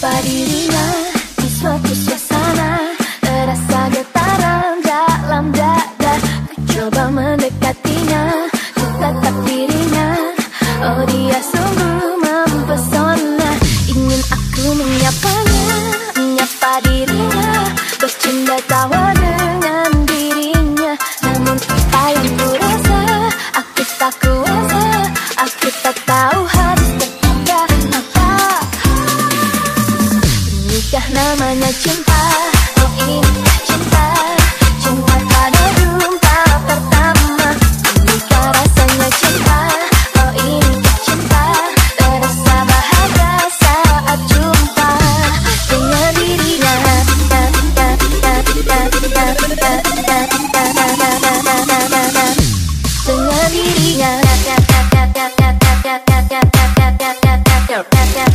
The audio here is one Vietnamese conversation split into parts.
Menyapa dirinya di suatu suasana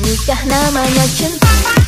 Nikah namanya cinta